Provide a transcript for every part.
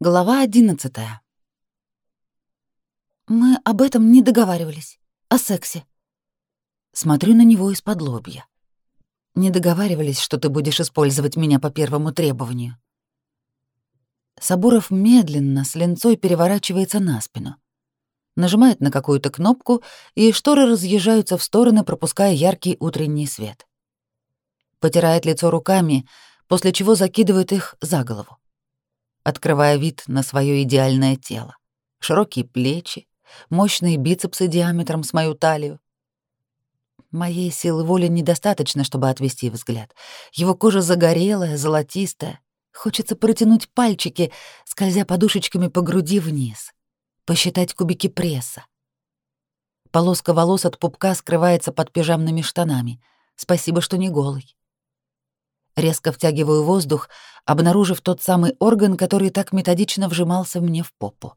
Глава одиннадцатая. Мы об этом не договаривались. О сексе. Смотрю на него из-под лобья. Не договаривались, что ты будешь использовать меня по первому требованию. Сабуров медленно с ленцой переворачивается на спину. Нажимает на какую-то кнопку, и шторы разъезжаются в стороны, пропуская яркий утренний свет. Потирает лицо руками, после чего закидывает их за голову открывая вид на свое идеальное тело. Широкие плечи, мощные бицепсы диаметром с мою талию. Моей силы воли недостаточно, чтобы отвести взгляд. Его кожа загорелая, золотистая. Хочется протянуть пальчики, скользя подушечками по груди вниз. Посчитать кубики пресса. Полоска волос от пупка скрывается под пижамными штанами. Спасибо, что не голый. Резко втягиваю воздух, обнаружив тот самый орган, который так методично вжимался мне в попу.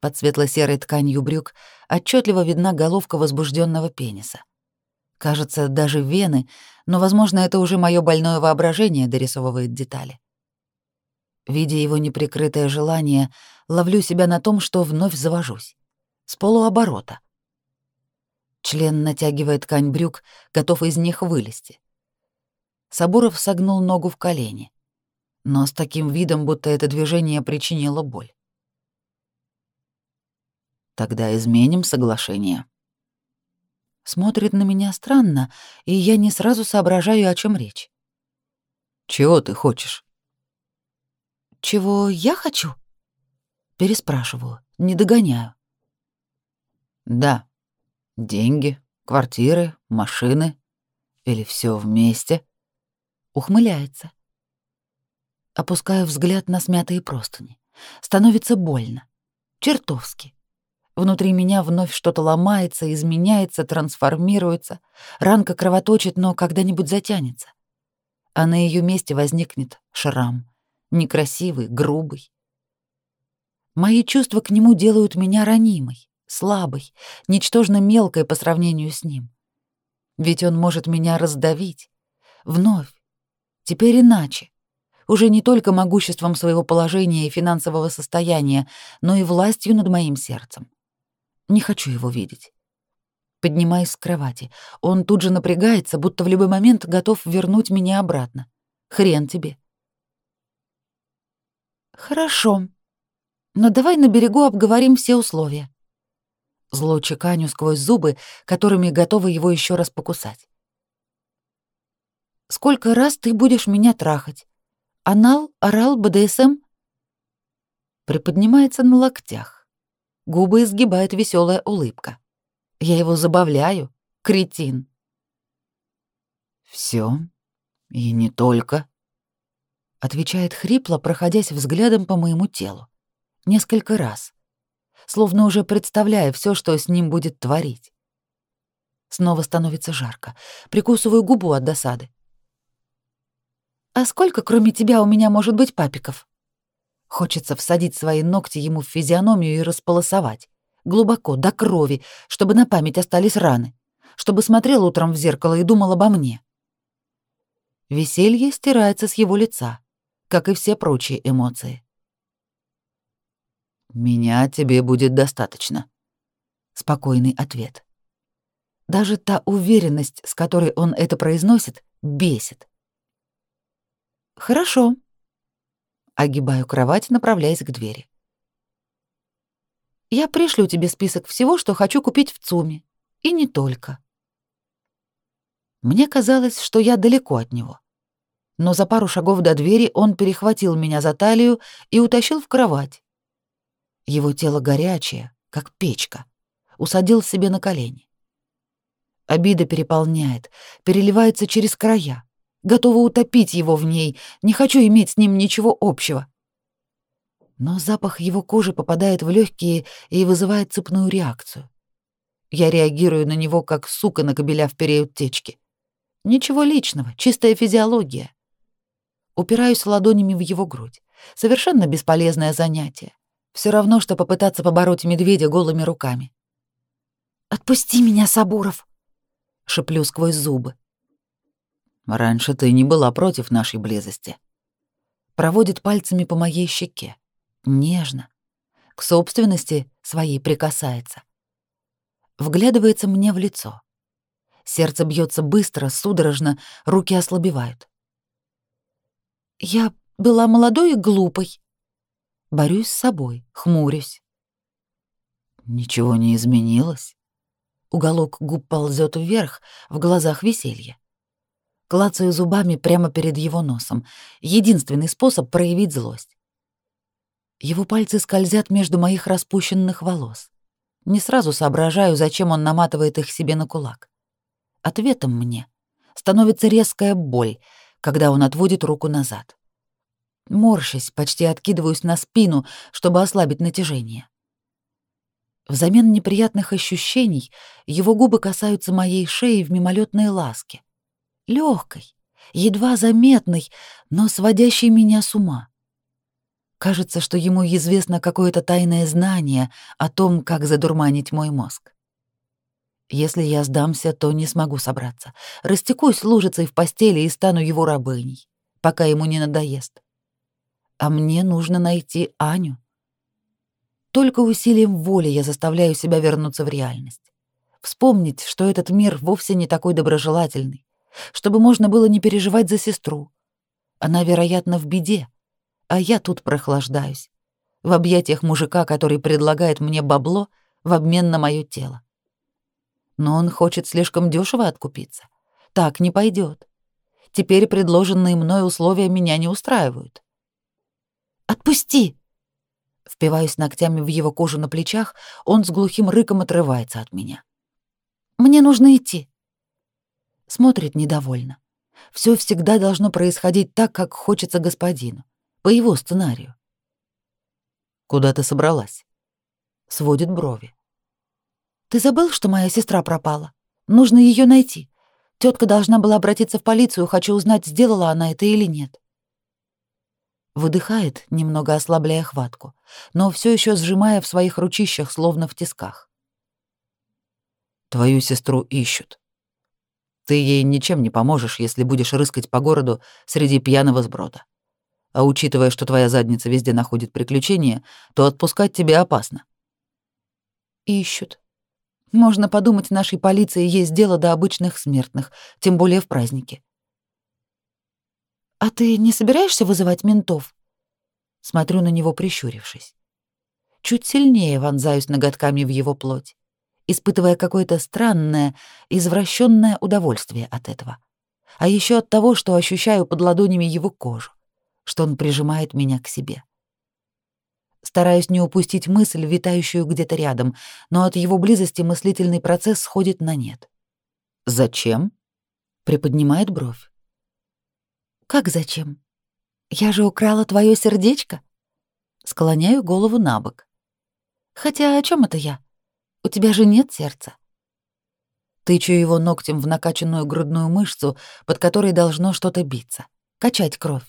Под светло-серой тканью брюк отчетливо видна головка возбужденного пениса. Кажется, даже вены, но, возможно, это уже мое больное воображение дорисовывает детали. Видя его неприкрытое желание, ловлю себя на том, что вновь завожусь. С полуоборота. Член натягивает ткань брюк, готов из них вылезти. Сабуров согнул ногу в колени, но с таким видом, будто это движение причинило боль. Тогда изменим соглашение. Смотрит на меня странно, и я не сразу соображаю, о чем речь. Чего ты хочешь? Чего я хочу? Переспрашиваю, не догоняю. Да. Деньги, квартиры, машины или все вместе? Ухмыляется. Опускаю взгляд на смятые простыни. Становится больно. Чертовски. Внутри меня вновь что-то ломается, изменяется, трансформируется. Ранка кровоточит, но когда-нибудь затянется. А на ее месте возникнет шрам. Некрасивый, грубый. Мои чувства к нему делают меня ранимой, слабой, ничтожно мелкой по сравнению с ним. Ведь он может меня раздавить. Вновь, Теперь иначе. Уже не только могуществом своего положения и финансового состояния, но и властью над моим сердцем. Не хочу его видеть. Поднимаюсь с кровати. Он тут же напрягается, будто в любой момент готов вернуть меня обратно. Хрен тебе. Хорошо. Но давай на берегу обговорим все условия. Зло чеканю сквозь зубы, которыми готова его еще раз покусать. Сколько раз ты будешь меня трахать? Анал, орал, БДСМ?» Приподнимается на локтях. Губы изгибает веселая улыбка. Я его забавляю, кретин. Все и не только», — отвечает хрипло, проходясь взглядом по моему телу. Несколько раз, словно уже представляя все, что с ним будет творить. Снова становится жарко. Прикусываю губу от досады. «А сколько, кроме тебя, у меня может быть папиков?» Хочется всадить свои ногти ему в физиономию и располосовать. Глубоко, до крови, чтобы на память остались раны. Чтобы смотрел утром в зеркало и думал обо мне. Веселье стирается с его лица, как и все прочие эмоции. «Меня тебе будет достаточно», — спокойный ответ. Даже та уверенность, с которой он это произносит, бесит. Хорошо. Огибаю кровать, направляясь к двери. Я пришлю тебе список всего, что хочу купить в ЦУМе. И не только. Мне казалось, что я далеко от него. Но за пару шагов до двери он перехватил меня за талию и утащил в кровать. Его тело горячее, как печка. Усадил себе на колени. Обида переполняет, переливается через края готова утопить его в ней, не хочу иметь с ним ничего общего. Но запах его кожи попадает в легкие и вызывает цепную реакцию. Я реагирую на него, как сука на кобеля в период течки. Ничего личного, чистая физиология. Упираюсь ладонями в его грудь. Совершенно бесполезное занятие. Все равно, что попытаться побороть медведя голыми руками. «Отпусти меня, Сабуров!» — шеплю сквозь зубы. Раньше ты не была против нашей близости. Проводит пальцами по моей щеке, Нежно. К собственности своей прикасается. Вглядывается мне в лицо. Сердце бьется быстро, судорожно, руки ослабевают. Я была молодой и глупой. Борюсь с собой, хмурюсь. Ничего не изменилось. Уголок губ ползет вверх, в глазах веселье. Клацаю зубами прямо перед его носом. Единственный способ проявить злость. Его пальцы скользят между моих распущенных волос. Не сразу соображаю, зачем он наматывает их себе на кулак. Ответом мне становится резкая боль, когда он отводит руку назад. Морщась, почти откидываюсь на спину, чтобы ослабить натяжение. Взамен неприятных ощущений его губы касаются моей шеи в мимолетной ласке. Легкой, едва заметной, но сводящей меня с ума. Кажется, что ему известно какое-то тайное знание о том, как задурманить мой мозг. Если я сдамся, то не смогу собраться. Растекусь лужицей в постели и стану его рабыней, пока ему не надоест. А мне нужно найти Аню. Только усилием воли я заставляю себя вернуться в реальность. Вспомнить, что этот мир вовсе не такой доброжелательный, чтобы можно было не переживать за сестру. Она, вероятно, в беде, а я тут прохлаждаюсь, в объятиях мужика, который предлагает мне бабло в обмен на мое тело. Но он хочет слишком дешево откупиться. Так не пойдет. Теперь предложенные мной условия меня не устраивают. «Отпусти!» Впиваюсь ногтями в его кожу на плечах, он с глухим рыком отрывается от меня. «Мне нужно идти». Смотрит недовольно. Все всегда должно происходить так, как хочется господину, по его сценарию. «Куда ты собралась?» Сводит брови. «Ты забыл, что моя сестра пропала? Нужно ее найти. Тетка должна была обратиться в полицию, хочу узнать, сделала она это или нет». Выдыхает, немного ослабляя хватку, но все еще сжимая в своих ручищах, словно в тисках. «Твою сестру ищут. Ты ей ничем не поможешь, если будешь рыскать по городу среди пьяного сброда. А учитывая, что твоя задница везде находит приключения, то отпускать тебе опасно». «Ищут. Можно подумать, нашей полиции есть дело до обычных смертных, тем более в празднике. «А ты не собираешься вызывать ментов?» Смотрю на него, прищурившись. Чуть сильнее вонзаюсь ноготками в его плоть, испытывая какое-то странное, извращенное удовольствие от этого. А еще от того, что ощущаю под ладонями его кожу, что он прижимает меня к себе. Стараюсь не упустить мысль, витающую где-то рядом, но от его близости мыслительный процесс сходит на нет. «Зачем?» — приподнимает бровь. Как зачем? Я же украла твое сердечко. Склоняю голову на бок. Хотя о чем это я? У тебя же нет сердца. Тычу его ногтем в накачанную грудную мышцу, под которой должно что-то биться, качать кровь.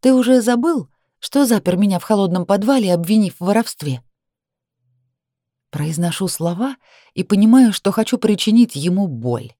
Ты уже забыл, что запер меня в холодном подвале, обвинив в воровстве? Произношу слова и понимаю, что хочу причинить ему боль.